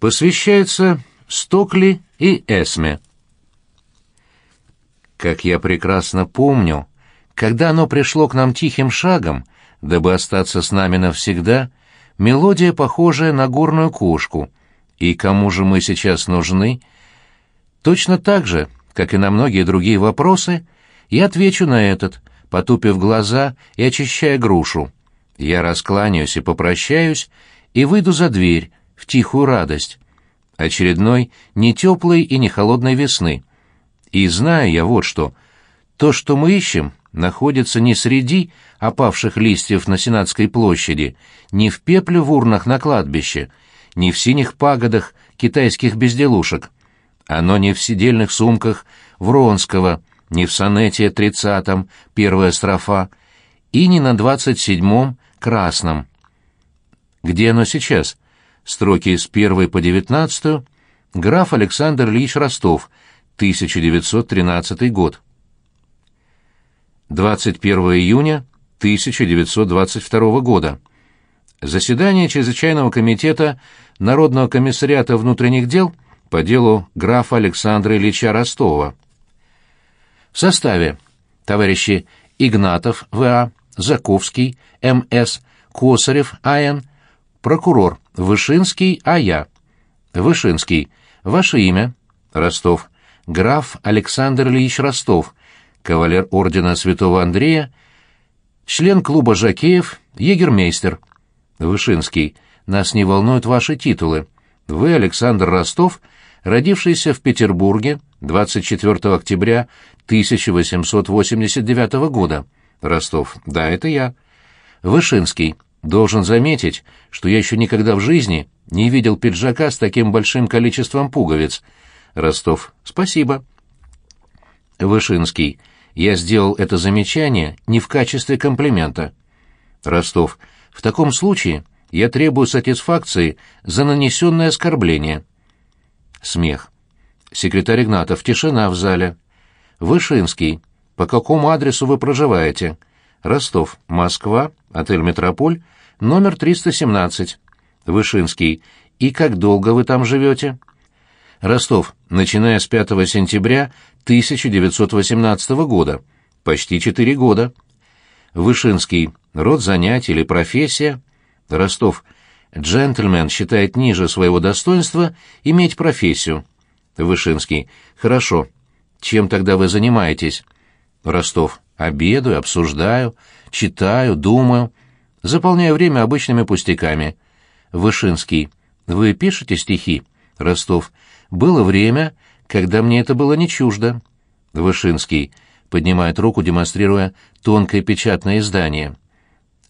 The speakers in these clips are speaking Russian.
посвящается Стокли и Эсме. Как я прекрасно помню, когда оно пришло к нам тихим шагом, дабы остаться с нами навсегда, мелодия, похожая на горную кошку, и кому же мы сейчас нужны, точно так же, как и на многие другие вопросы, я отвечу на этот, потупив глаза и очищая грушу. Я раскланяюсь и попрощаюсь, и выйду за дверь, в тихую радость. Очередной не теплой и не холодной весны. И знаю я вот что. То, что мы ищем, находится не среди опавших листьев на Сенатской площади, не в пепле в урнах на кладбище, не в синих пагодах китайских безделушек. Оно не в сидельных сумках Вронского, не в сонете тридцатом, первая строфа, и не на двадцать седьмом, красном. Где оно сейчас? Строки с первой по девятнадцатую. Граф Александр Ильич Ростов, 1913 год. 21 июня 1922 года. Заседание Чрезвычайного комитета Народного комиссариата внутренних дел по делу графа Александра Ильича Ростова. В составе товарищи Игнатов В.А., Заковский М.С., Косарев А.Н., прокурор Вышинский А.Я. Вышинский. Ваше имя? Ростов. Граф Александр Ильич Ростов, кавалер ордена Святого Андрея, член клуба Жакеев, егермейстер. Вышинский. Нас не волнуют ваши титулы. Вы, Александр Ростов, родившийся в Петербурге 24 октября 1889 года. Ростов. Да, это я. Вышинский. Должен заметить, что я еще никогда в жизни не видел пиджака с таким большим количеством пуговиц. Ростов. Спасибо. Вышинский. Я сделал это замечание не в качестве комплимента. Ростов. В таком случае я требую сатисфакции за нанесенное оскорбление. Смех. Секретарь Игнатов. Тишина в зале. Вышинский. По какому адресу вы проживаете? Ростов. Москва. Отель «Метрополь», номер 317. Вышинский. И как долго вы там живете? Ростов. Начиная с 5 сентября 1918 года. Почти четыре года. Вышинский. Род занятий или профессия? Ростов. Джентльмен считает ниже своего достоинства иметь профессию. Вышинский. Хорошо. Чем тогда вы занимаетесь? Ростов. Обедаю, обсуждаю, читаю, думаю, заполняю время обычными пустяками. Вышинский. Вы пишете стихи? Ростов. Было время, когда мне это было не чуждо. Вышинский. Поднимает руку, демонстрируя тонкое печатное издание.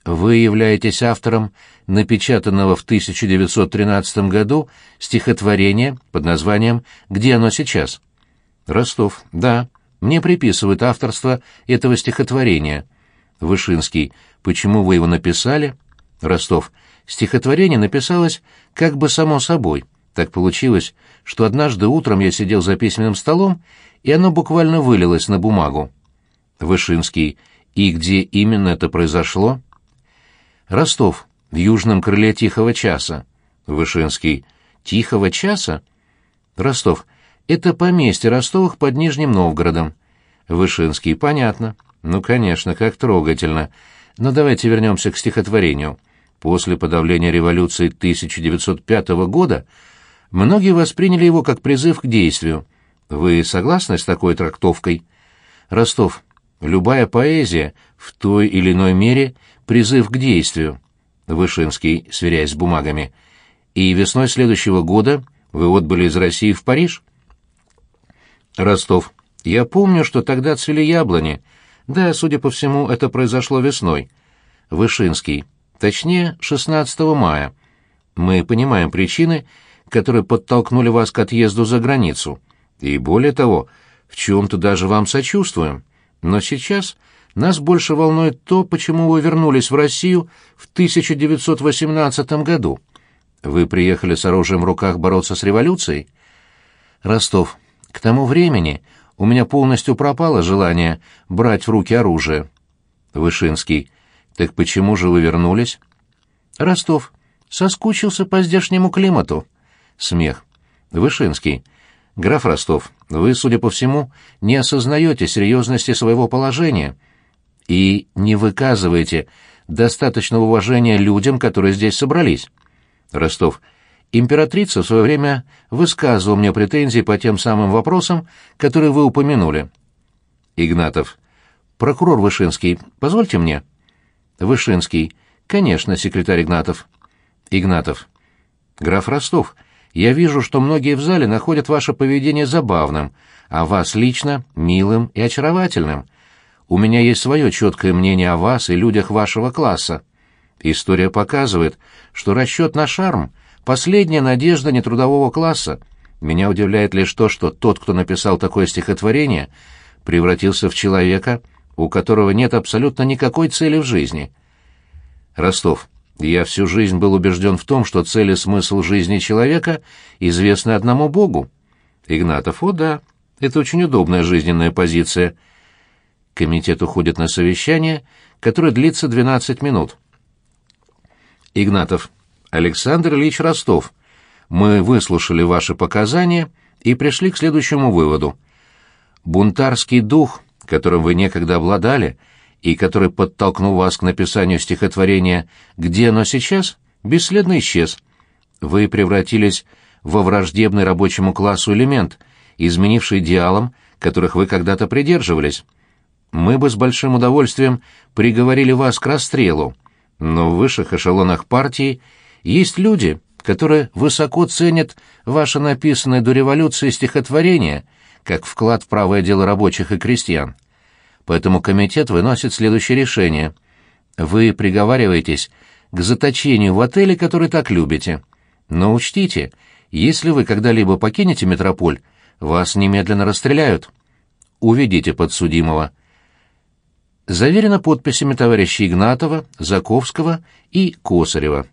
Вы являетесь автором напечатанного в 1913 году стихотворения под названием «Где оно сейчас?» Ростов. Да. Мне приписывают авторство этого стихотворения. Вышинский. Почему вы его написали? Ростов. Стихотворение написалось как бы само собой. Так получилось, что однажды утром я сидел за письменным столом, и оно буквально вылилось на бумагу. Вышинский. И где именно это произошло? Ростов. В южном крыле Тихого часа. Вышинский. Тихого часа? Ростов. Это поместье Ростовых под Нижним Новгородом. Вышинский, понятно. Ну, конечно, как трогательно. Но давайте вернемся к стихотворению. После подавления революции 1905 года многие восприняли его как призыв к действию. Вы согласны с такой трактовкой? Ростов. Любая поэзия в той или иной мере призыв к действию. Вышинский, сверяясь с бумагами. И весной следующего года вы отбыли из России в Париж? Ростов. Я помню, что тогда цвели яблони. Да, судя по всему, это произошло весной. Вышинский. Точнее, 16 мая. Мы понимаем причины, которые подтолкнули вас к отъезду за границу. И более того, в чем-то даже вам сочувствуем. Но сейчас нас больше волнует то, почему вы вернулись в Россию в 1918 году. Вы приехали с оружием в руках бороться с революцией? Ростов. К тому времени у меня полностью пропало желание брать в руки оружие. Вышинский. Так почему же вы вернулись? Ростов. Соскучился по здешнему климату. Смех. Вышинский. Граф Ростов, вы, судя по всему, не осознаете серьезности своего положения и не выказываете достаточного уважения людям, которые здесь собрались. Ростов. Императрица в свое время высказывала мне претензии по тем самым вопросам, которые вы упомянули. Игнатов. Прокурор Вышинский, позвольте мне. Вышинский. Конечно, секретарь Игнатов. Игнатов. Граф Ростов, я вижу, что многие в зале находят ваше поведение забавным, а вас лично милым и очаровательным. У меня есть свое четкое мнение о вас и людях вашего класса. История показывает, что расчет на шарм — последняя надежда нетрудового класса. Меня удивляет лишь то, что тот, кто написал такое стихотворение, превратился в человека, у которого нет абсолютно никакой цели в жизни. Ростов. Я всю жизнь был убежден в том, что цель и смысл жизни человека известны одному Богу. Игнатов. О, да, это очень удобная жизненная позиция. Комитет уходит на совещание, которое длится 12 минут. Игнатов. Александр Ильич Ростов. Мы выслушали ваши показания и пришли к следующему выводу. Бунтарский дух, которым вы некогда обладали, — и который подтолкнул вас к написанию стихотворения «Где оно сейчас?» бесследно исчез. Вы превратились во враждебный рабочему классу элемент, изменивший идеалам, которых вы когда-то придерживались. Мы бы с большим удовольствием приговорили вас к расстрелу, но в высших эшелонах партии есть люди, которые высоко ценят ваше написанное до революции стихотворение как вклад в правое дело рабочих и крестьян. Поэтому комитет выносит следующее решение. Вы приговариваетесь к заточению в отеле, который так любите. Но учтите, если вы когда-либо покинете метрополь, вас немедленно расстреляют. Уведите подсудимого. Заверено подписями товарищей Игнатова, Заковского и Косарева.